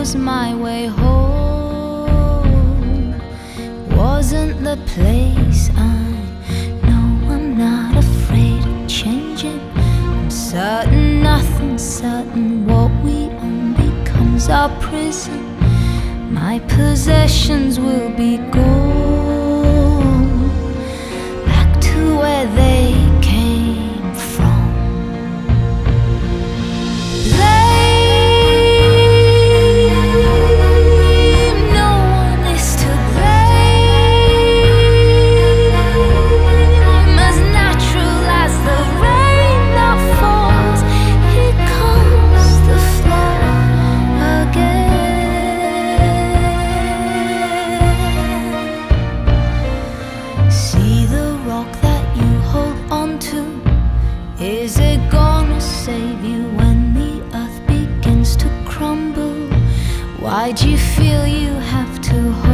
was my way home. Wasn't the place I know I'm not afraid of changing. I'm certain nothing's certain. What we own becomes our prison. My possessions will Is it gonna save you when the earth begins to crumble? Why do you feel you have to hold?